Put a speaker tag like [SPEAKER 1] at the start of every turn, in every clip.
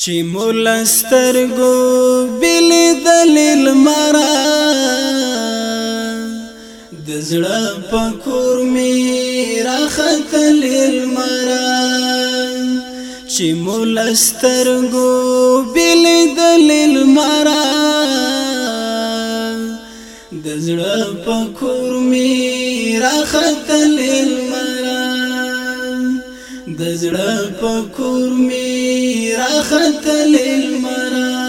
[SPEAKER 1] چې مولا سترګو بل دلیل مرا د زړه په کور می راختل مرا چې مولا سترګو بل دلیل مرا د زړه په کور می راختل مرا د زړه په کور می راختل مرا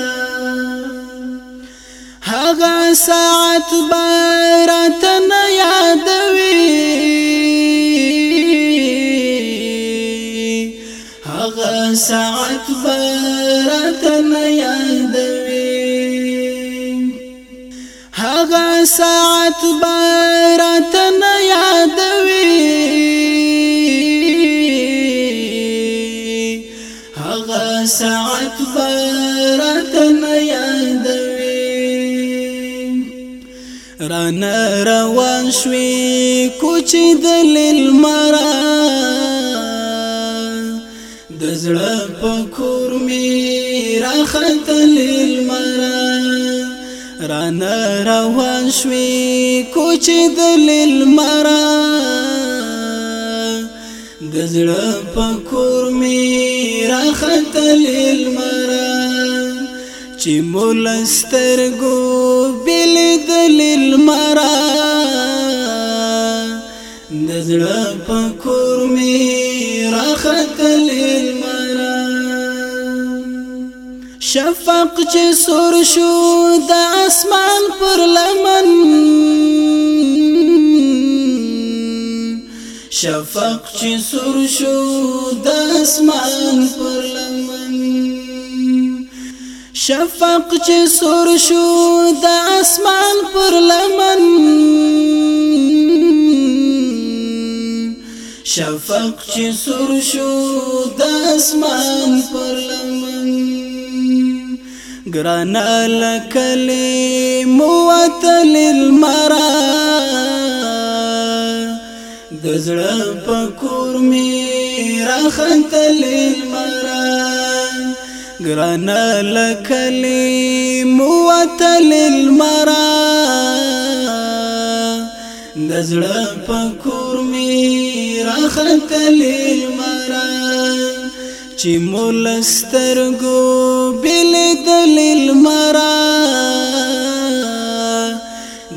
[SPEAKER 1] هغه ساعت بارات نه یاد وی هغه ساعت بارات نه یاد وی هغه ساعت بارات ران روان شوي کوچ دلیل مرا د زړه په کور می راخت لیل مرا ران روان شوي کوچ دلیل مرا د زړه په کور می راخت لیل مرا چې مولستر ګو للمرا د زړه پکور می راخت للمرا شفق چې سور شو د اسمان پر لمن شفق چې سور شو د اسمان پر لمن شفق چې سور شو د اسمان پر لمن شفق چې سور شو د اسمان پر لمن ګران لکلې موتل المرا د زړه په کور می راخنتل المرا ګران لکلی موتل المرا دزړه پکور می راختل المرا چې مولستر ګو بل دل المرا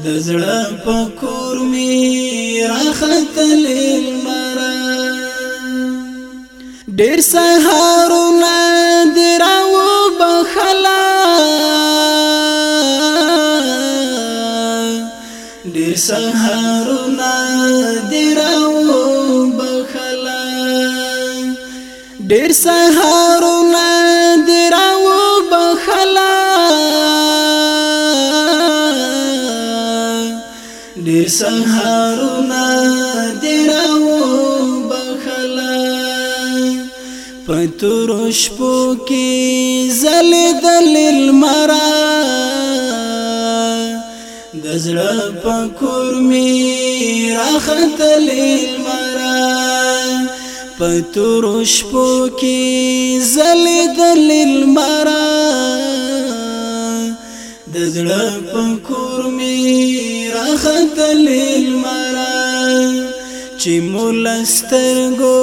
[SPEAKER 1] دزړه پکور می راختل المرا ډیر سهارونه سهارونه دی راو بخلا ډیر سهارونه دی راو بخلا ډیر سهارونه دی راو بخلا پتروش پوکي زل دل مرا د زړه پکور می راختل المرا پتور شپو کې زل دل المرا د زړه پکور می راختل المرا چې مولستر گو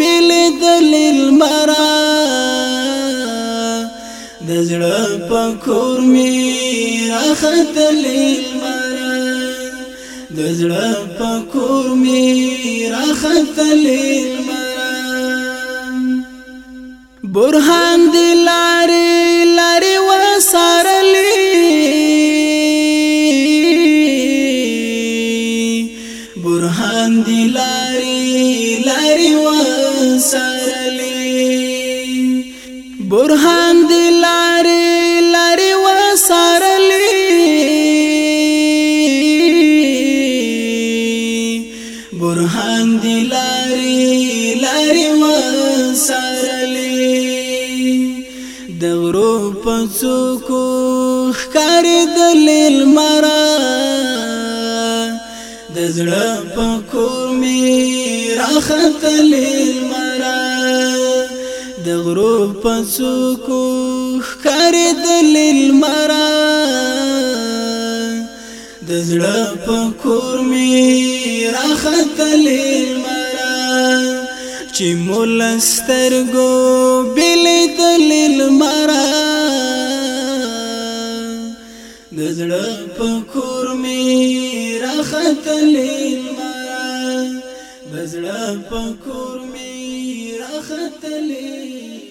[SPEAKER 1] بل دل المرا د زړه په کور می راختلې مرا د زړه په کور می راختلې مرا برهان دلارې لارې وسارلې برهان دلارې لارې وسارلې برهان وسرلی د غرو په څوک ښکار د لیل مرا د زړه په کور می راخت لیل مرا د غرو په څوک ښکار د لیل مرا د زړه په کور می راخت لیل مرا چې مولستر گو بل دلیل مرا نزړه پکور می راختلین مرا نزړه پکور می راختلین